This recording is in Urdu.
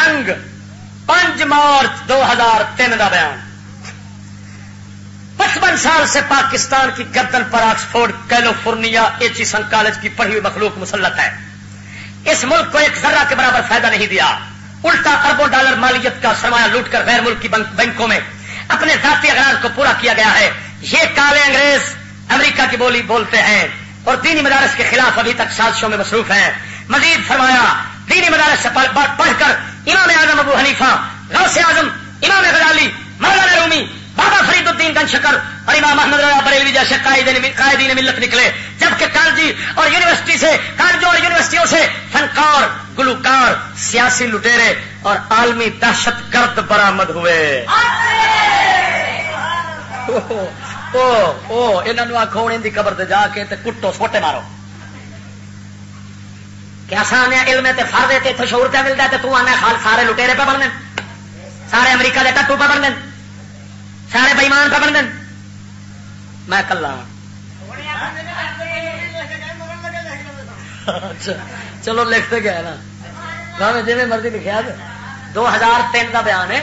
جنگ پانچ مارچ دو ہزار تین کا بیان۔ پچپن سال سے پاکستان کی گردن پر آکسفورڈ کیلیفورنیا ایچیسن جی کالج کی پڑھی ہوئی مخلوق مسلط ہے۔ اس ملک کو ایک ذرہ کے برابر فائدہ نہیں دیا۔ الٹا اربوں ڈالر مالیت کا سرمایہ لوٹ کر غیر ملکی بینکوں میں اپنے ذاتی اغراض کو پورا کیا گیا ہے۔ یہ کالے انگریز امریکہ کی بولی بولتے ہیں اور دینی مدارس کے خلاف ابھی تک سازشوں میں مصروف ہیں۔ مزید فرمایا، دینی مدارس سے پڑھ کر امام اعظم ابو حنیفہ، غوث اعظم، امام غزالی، مولانا رومی، بابا فرید الدین گن شکر اور امام محمد رضا بریلوی جیسے قائدین ملت نکلے۔ جبکہ کالجی اور یونیورسٹی سے، کالجوں اور یونیورسٹیوں سے فنکار، گلوکار، سیاسی لٹیرے اور عالمی دہشت گرد برامد ہوئے۔ آخو ان کی قبر جا کے کٹو سوٹے مارو۔ کہ کیا سان علم فرد تے شعور پہ ملتا ہے تو آنا خال سارے لٹیرے پہ بن سارے امریکہ کے ٹٹو پہ بن دین سارے بئیمان پہ بن دین میں کلا۔ اچھا، چلو لکھتے گیا نا۔ جی مرضی لکھا دو ہزار تین کا بیان ہے۔